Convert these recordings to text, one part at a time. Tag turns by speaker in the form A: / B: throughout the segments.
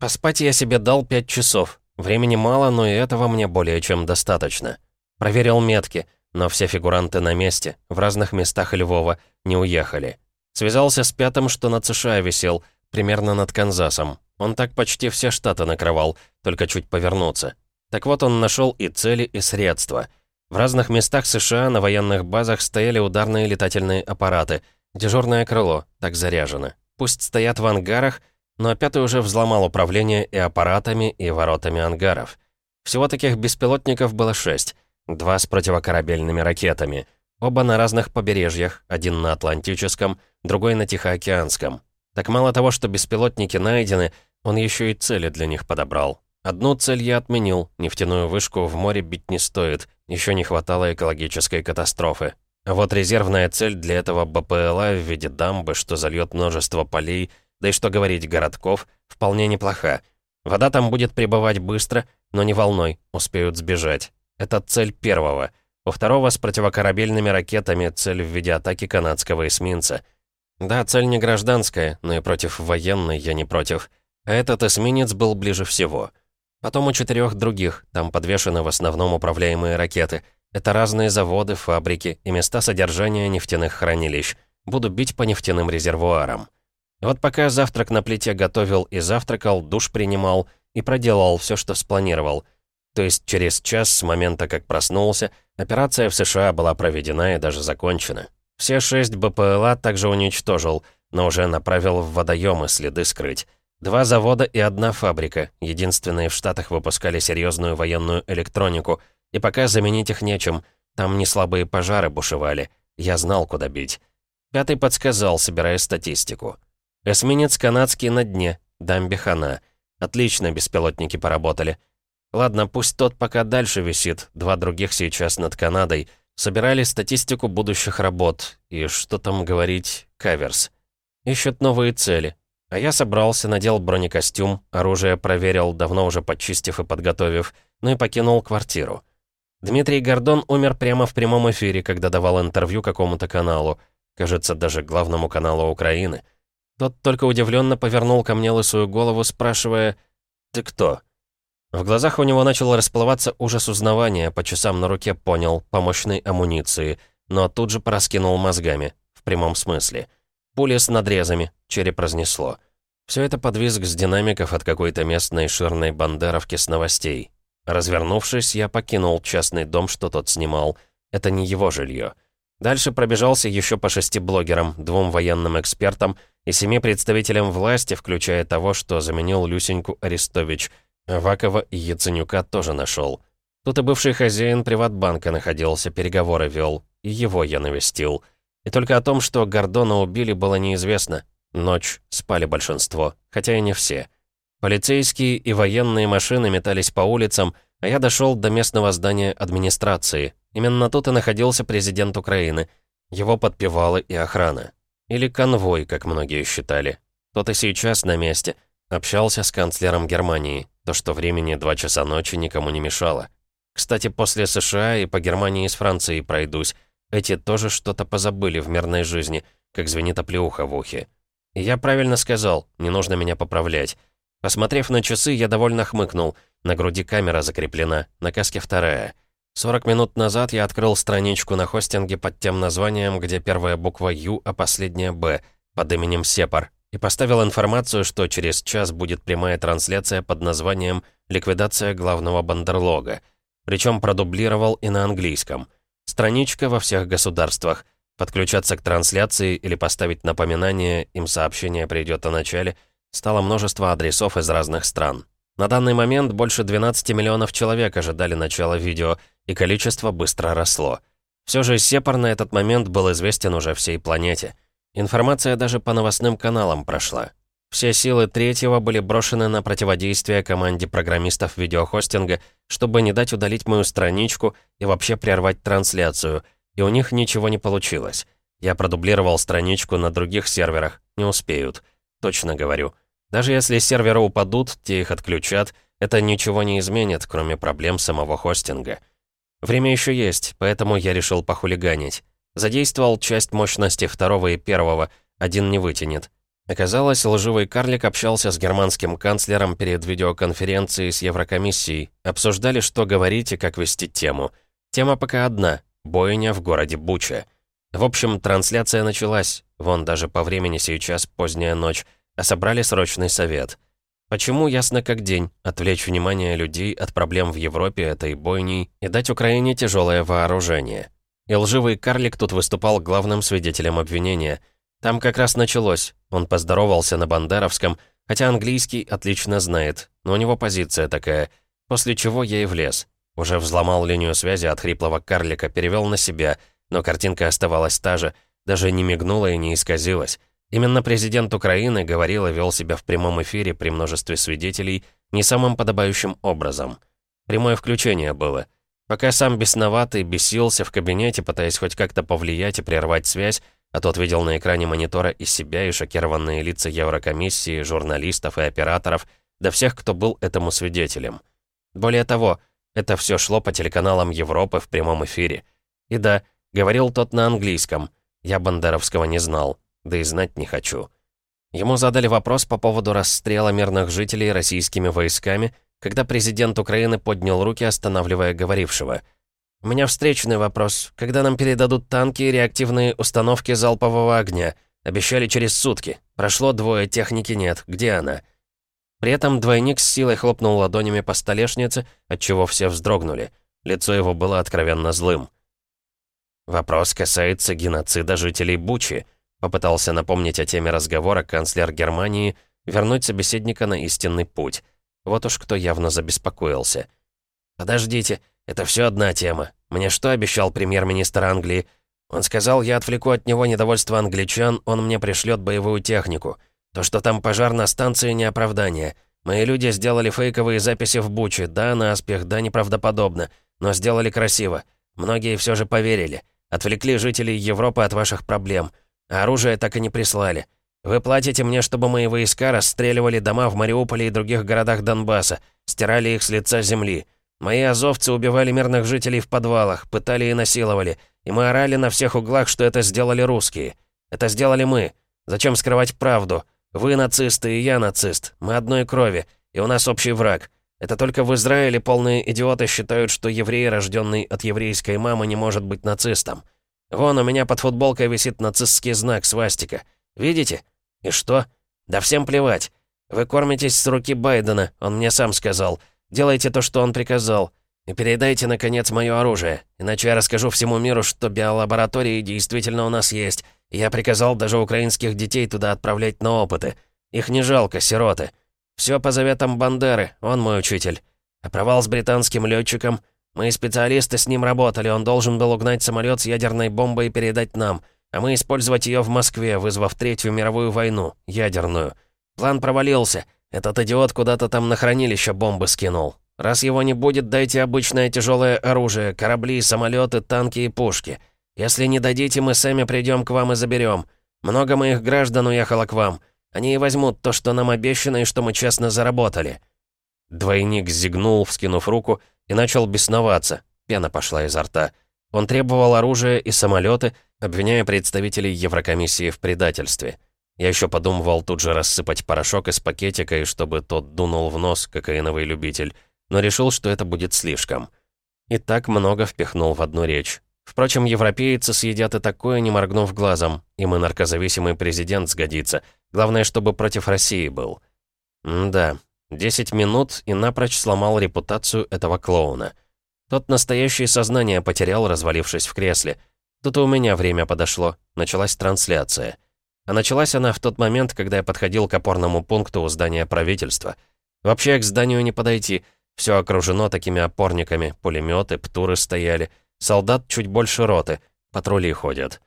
A: Поспать я себе дал пять часов. Времени мало, но и этого мне более чем достаточно. Проверил метки, но все фигуранты на месте, в разных местах Львова, не уехали. Связался с пятым, что над США висел, примерно над Канзасом. Он так почти все штаты накрывал, только чуть повернуться. Так вот он нашел и цели, и средства. В разных местах США на военных базах стояли ударные летательные аппараты. Дежурное крыло, так заряжено. Пусть стоят в ангарах, но пятый уже взломал управление и аппаратами, и воротами ангаров. Всего таких беспилотников было шесть. Два с противокорабельными ракетами. Оба на разных побережьях, один на Атлантическом, другой на Тихоокеанском. Так мало того, что беспилотники найдены, он еще и цели для них подобрал. Одну цель я отменил, нефтяную вышку в море бить не стоит, еще не хватало экологической катастрофы. А вот резервная цель для этого БПЛА в виде дамбы, что зальет множество полей, да и что говорить, городков, вполне неплоха. Вода там будет прибывать быстро, но не волной, успеют сбежать. Это цель первого. У второго с противокорабельными ракетами цель в виде атаки канадского эсминца. Да, цель не гражданская, но и против военной я не против. А этот эсминец был ближе всего. Потом у четырех других, там подвешены в основном управляемые ракеты. Это разные заводы, фабрики и места содержания нефтяных хранилищ. Буду бить по нефтяным резервуарам. Вот пока завтрак на плите готовил и завтракал, душ принимал и проделал все, что спланировал. То есть через час с момента, как проснулся, операция в США была проведена и даже закончена. Все шесть БПЛА также уничтожил, но уже направил в водоемы следы скрыть. Два завода и одна фабрика, единственные в Штатах выпускали серьезную военную электронику, и пока заменить их нечем, там не слабые пожары бушевали, я знал, куда бить. Пятый подсказал, собирая статистику. Эсминец канадский на дне, дамбе хана. Отлично беспилотники поработали. Ладно, пусть тот пока дальше висит, два других сейчас над Канадой. Собирали статистику будущих работ, и что там говорить, каверс. Ищут новые цели, а я собрался, надел бронекостюм, оружие проверил, давно уже подчистив и подготовив, ну и покинул квартиру. Дмитрий Гордон умер прямо в прямом эфире, когда давал интервью какому-то каналу, кажется, даже главному каналу Украины. Тот только удивленно повернул ко мне лысую голову, спрашивая «Ты кто?». В глазах у него начал расплываться ужас узнавания, по часам на руке понял, по мощной амуниции, но тут же пораскинул мозгами, в прямом смысле – Пули с надрезами, череп разнесло. Все это подвизг с динамиков от какой-то местной ширной бандеровки с новостей. Развернувшись, я покинул частный дом, что тот снимал. Это не его жилье. Дальше пробежался еще по шести блогерам, двум военным экспертам и семи представителям власти, включая того, что заменил Люсеньку Арестович. Вакова и Яценюка тоже нашел. Тут и бывший хозяин приватбанка находился, переговоры вел, и его я навестил. И только о том, что Гордона убили, было неизвестно. Ночь, спали большинство, хотя и не все. Полицейские и военные машины метались по улицам, а я дошел до местного здания администрации. Именно тут и находился президент Украины. Его подпевалы и охрана. Или конвой, как многие считали. Тот и сейчас на месте. Общался с канцлером Германии. То, что времени два часа ночи никому не мешало. Кстати, после США и по Германии с Францией пройдусь. Эти тоже что-то позабыли в мирной жизни, как звенит оплеуха в ухе. И я правильно сказал, не нужно меня поправлять. Посмотрев на часы, я довольно хмыкнул. На груди камера закреплена, на каске вторая. 40 минут назад я открыл страничку на хостинге под тем названием, где первая буква «Ю», а последняя «Б», под именем Сепар, и поставил информацию, что через час будет прямая трансляция под названием «Ликвидация главного бандерлога». Причем продублировал и на английском — Страничка во всех государствах. Подключаться к трансляции или поставить напоминание, им сообщение придет о начале, стало множество адресов из разных стран. На данный момент больше 12 миллионов человек ожидали начала видео, и количество быстро росло. Все же Сепар на этот момент был известен уже всей планете. Информация даже по новостным каналам прошла. Все силы третьего были брошены на противодействие команде программистов видеохостинга, чтобы не дать удалить мою страничку и вообще прервать трансляцию, и у них ничего не получилось. Я продублировал страничку на других серверах, не успеют. Точно говорю. Даже если серверы упадут, те их отключат, это ничего не изменит, кроме проблем самого хостинга. Время еще есть, поэтому я решил похулиганить. Задействовал часть мощности второго и первого, один не вытянет. Оказалось, лживый карлик общался с германским канцлером перед видеоконференцией с Еврокомиссией. Обсуждали, что говорить и как вести тему. Тема пока одна — бойня в городе Буча. В общем, трансляция началась. Вон даже по времени сейчас поздняя ночь. А собрали срочный совет. Почему, ясно как день, отвлечь внимание людей от проблем в Европе этой бойней и дать Украине тяжелое вооружение. И лживый карлик тут выступал главным свидетелем обвинения. Там как раз началось. Он поздоровался на Бандеровском, хотя английский отлично знает, но у него позиция такая. После чего я и влез. Уже взломал линию связи от хриплого карлика, перевел на себя, но картинка оставалась та же, даже не мигнула и не исказилась. Именно президент Украины говорил и вел себя в прямом эфире при множестве свидетелей не самым подобающим образом. Прямое включение было. Пока сам бесноватый бесился в кабинете, пытаясь хоть как-то повлиять и прервать связь, а тот видел на экране монитора и себя, и шокированные лица Еврокомиссии, журналистов и операторов, да всех, кто был этому свидетелем. Более того, это все шло по телеканалам Европы в прямом эфире. И да, говорил тот на английском. Я Бандеровского не знал, да и знать не хочу. Ему задали вопрос по поводу расстрела мирных жителей российскими войсками, когда президент Украины поднял руки, останавливая говорившего. «У меня встречный вопрос. Когда нам передадут танки и реактивные установки залпового огня? Обещали через сутки. Прошло двое, техники нет. Где она?» При этом двойник с силой хлопнул ладонями по столешнице, отчего все вздрогнули. Лицо его было откровенно злым. «Вопрос касается геноцида жителей Бучи», попытался напомнить о теме разговора канцлер Германии, вернуть собеседника на истинный путь. Вот уж кто явно забеспокоился. «Подождите, это все одна тема. Мне что обещал премьер-министр Англии? Он сказал, я отвлеку от него недовольство англичан, он мне пришлет боевую технику. То, что там пожар на станции, не оправдание. Мои люди сделали фейковые записи в Буче, да, наспех, да, неправдоподобно, но сделали красиво. Многие все же поверили. Отвлекли жителей Европы от ваших проблем. Оружие так и не прислали. Вы платите мне, чтобы мои войска расстреливали дома в Мариуполе и других городах Донбасса, стирали их с лица земли. Мои азовцы убивали мирных жителей в подвалах, пытали и насиловали. И мы орали на всех углах, что это сделали русские. Это сделали мы. Зачем скрывать правду? Вы нацисты, и я нацист. Мы одной крови, и у нас общий враг. Это только в Израиле полные идиоты считают, что еврей, рожденный от еврейской мамы, не может быть нацистом. Вон у меня под футболкой висит нацистский знак, свастика. Видите? И что? Да всем плевать. Вы кормитесь с руки Байдена, он мне сам сказал. Делайте то, что он приказал. И передайте, наконец, мое оружие. Иначе я расскажу всему миру, что биолаборатории действительно у нас есть. И я приказал даже украинских детей туда отправлять на опыты. Их не жалко, сироты. Все по заветам Бандеры, он мой учитель. А провал с британским летчиком? Мы специалисты с ним работали, он должен был угнать самолет с ядерной бомбой и передать нам а мы использовать ее в Москве, вызвав Третью мировую войну, ядерную. План провалился. Этот идиот куда-то там на хранилище бомбы скинул. Раз его не будет, дайте обычное тяжелое оружие, корабли, самолеты, танки и пушки. Если не дадите, мы сами придем к вам и заберем. Много моих граждан уехало к вам. Они и возьмут то, что нам обещано и что мы честно заработали». Двойник зигнул, вскинув руку, и начал бесноваться. Пена пошла изо рта. Он требовал оружия и самолеты, обвиняя представителей Еврокомиссии в предательстве. Я еще подумывал тут же рассыпать порошок из пакетика, и чтобы тот дунул в нос, кокаиновый любитель, но решил, что это будет слишком. И так много впихнул в одну речь. Впрочем, европейцы съедят и такое, не моргнув глазом. Им и наркозависимый президент сгодится. Главное, чтобы против России был. М да, 10 минут и напрочь сломал репутацию этого клоуна. Тот настоящее сознание потерял, развалившись в кресле. Тут и у меня время подошло. Началась трансляция. А началась она в тот момент, когда я подходил к опорному пункту у здания правительства. Вообще к зданию не подойти. Все окружено такими опорниками. Пулеметы, птуры стояли. Солдат чуть больше роты. Патрули ходят.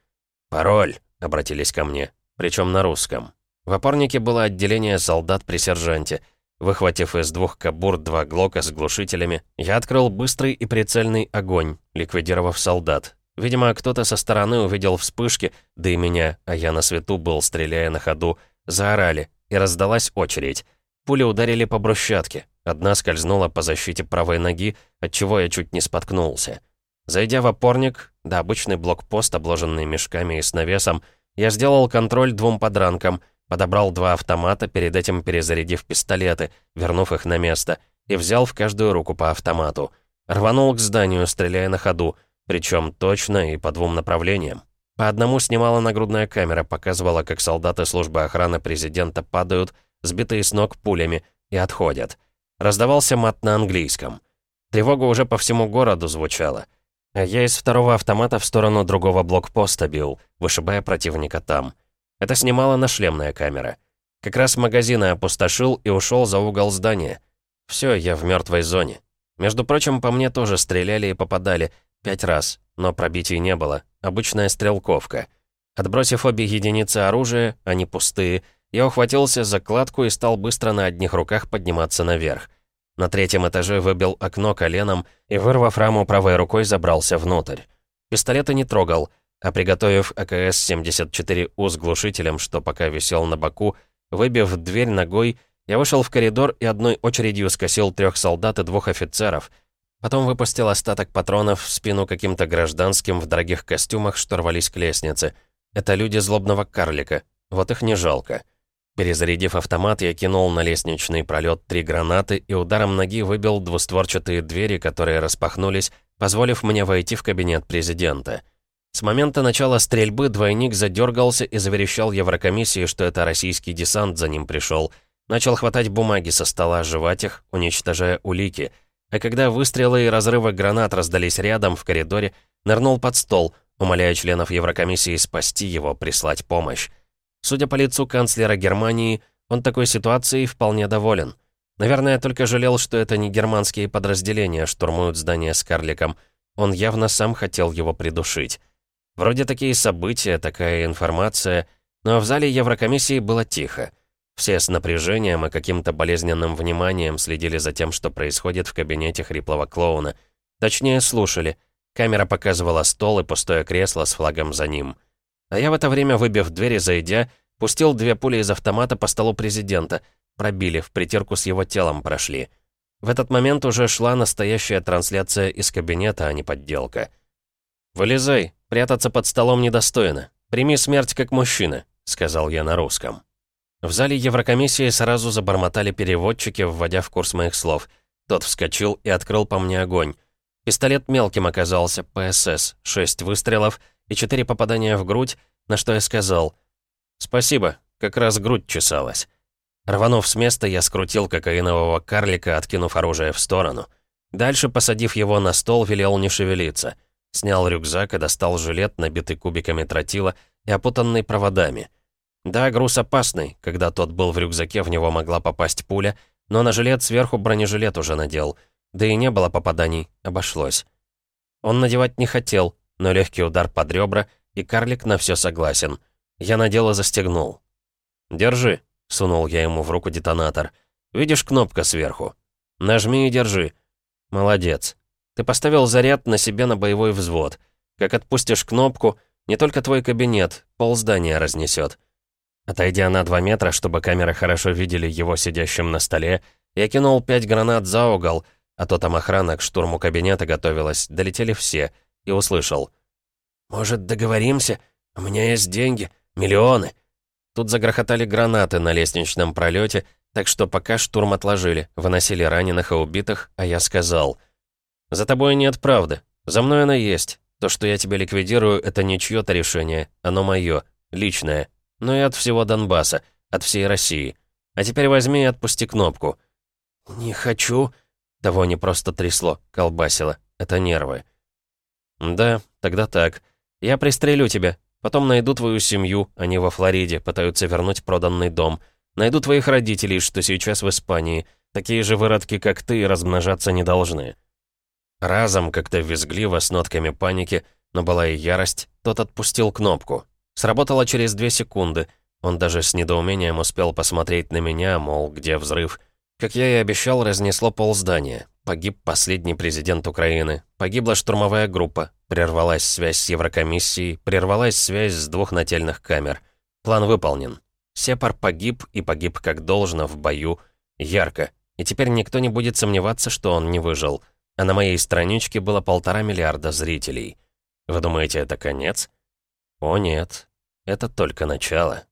A: «Пароль!» — обратились ко мне. Причем на русском. В опорнике было отделение солдат при сержанте — Выхватив из двух кабур два глока с глушителями, я открыл быстрый и прицельный огонь, ликвидировав солдат. Видимо, кто-то со стороны увидел вспышки, да и меня, а я на свету был, стреляя на ходу, заорали, и раздалась очередь. Пули ударили по брусчатке. Одна скользнула по защите правой ноги, отчего я чуть не споткнулся. Зайдя в опорник, да обычный блокпост, обложенный мешками и с навесом, я сделал контроль двум подранкам, подобрал два автомата, перед этим перезарядив пистолеты, вернув их на место, и взял в каждую руку по автомату. Рванул к зданию, стреляя на ходу, причем точно и по двум направлениям. По одному снимала нагрудная камера, показывала, как солдаты службы охраны президента падают, сбитые с ног пулями, и отходят. Раздавался мат на английском. Тревога уже по всему городу звучала. А я из второго автомата в сторону другого блокпоста бил, вышибая противника там. Это снимала нашлемная камера. Как раз магазины опустошил и ушел за угол здания. Все, я в мертвой зоне. Между прочим, по мне тоже стреляли и попадали. Пять раз, но пробитий не было. Обычная стрелковка. Отбросив обе единицы оружия, они пустые, я ухватился за кладку и стал быстро на одних руках подниматься наверх. На третьем этаже выбил окно коленом и, вырвав раму правой рукой, забрался внутрь. Пистолета не трогал — а приготовив АКС-74У с глушителем, что пока висел на боку, выбив дверь ногой, я вышел в коридор и одной очередью скосил трех солдат и двух офицеров. Потом выпустил остаток патронов в спину каким-то гражданским в дорогих костюмах, что рвались к лестнице. Это люди злобного карлика. Вот их не жалко. Перезарядив автомат, я кинул на лестничный пролет три гранаты и ударом ноги выбил двустворчатые двери, которые распахнулись, позволив мне войти в кабинет президента. С момента начала стрельбы двойник задергался и заверещал Еврокомиссии, что это российский десант за ним пришел. Начал хватать бумаги со стола, жевать их, уничтожая улики. А когда выстрелы и разрывы гранат раздались рядом, в коридоре, нырнул под стол, умоляя членов Еврокомиссии спасти его, прислать помощь. Судя по лицу канцлера Германии, он такой ситуацией вполне доволен. Наверное, только жалел, что это не германские подразделения штурмуют здание с карликом. Он явно сам хотел его придушить. Вроде такие события, такая информация, но в зале Еврокомиссии было тихо. Все с напряжением и каким-то болезненным вниманием следили за тем, что происходит в кабинете хриплого клоуна. Точнее, слушали. Камера показывала стол и пустое кресло с флагом за ним. А я в это время, выбив двери, зайдя, пустил две пули из автомата по столу президента. Пробили, в притирку с его телом прошли. В этот момент уже шла настоящая трансляция из кабинета, а не подделка. «Вылезай, прятаться под столом недостойно. Прими смерть как мужчина», — сказал я на русском. В зале Еврокомиссии сразу забормотали переводчики, вводя в курс моих слов. Тот вскочил и открыл по мне огонь. Пистолет мелким оказался, ПСС, шесть выстрелов и четыре попадания в грудь, на что я сказал «Спасибо, как раз грудь чесалась». Рванув с места, я скрутил кокаинового карлика, откинув оружие в сторону. Дальше, посадив его на стол, велел не шевелиться — Снял рюкзак и достал жилет, набитый кубиками тротила и опутанный проводами. Да, груз опасный. Когда тот был в рюкзаке, в него могла попасть пуля, но на жилет сверху бронежилет уже надел. Да и не было попаданий, обошлось. Он надевать не хотел, но легкий удар под ребра, и карлик на все согласен. Я надел и застегнул. «Держи», — сунул я ему в руку детонатор. «Видишь кнопка сверху? Нажми и держи». «Молодец. Ты поставил заряд на себе на боевой взвод. Как отпустишь кнопку, не только твой кабинет, полздания разнесет. Отойдя на два метра, чтобы камеры хорошо видели его сидящим на столе, я кинул пять гранат за угол, а то там охрана к штурму кабинета готовилась, долетели все, и услышал. «Может, договоримся? У меня есть деньги, миллионы». Тут загрохотали гранаты на лестничном пролете, так что пока штурм отложили, выносили раненых и убитых, а я сказал — «За тобой нет правды. За мной она есть. То, что я тебя ликвидирую, это не чье-то решение. Оно мое, личное. Но и от всего Донбасса, от всей России. А теперь возьми и отпусти кнопку». «Не хочу». Того не просто трясло, колбасило. Это нервы. «Да, тогда так. Я пристрелю тебя. Потом найду твою семью, они во Флориде, пытаются вернуть проданный дом. Найду твоих родителей, что сейчас в Испании. Такие же выродки, как ты, размножаться не должны. Разом, как-то визгливо, с нотками паники, но была и ярость, тот отпустил кнопку. Сработало через две секунды. Он даже с недоумением успел посмотреть на меня, мол, где взрыв. Как я и обещал, разнесло полздания. Погиб последний президент Украины. Погибла штурмовая группа. Прервалась связь с Еврокомиссией. Прервалась связь с двух нательных камер. План выполнен. Сепар погиб и погиб как должно в бою. Ярко. И теперь никто не будет сомневаться, что он не выжил а на моей страничке было полтора миллиарда зрителей. Вы думаете, это конец? О нет, это только начало.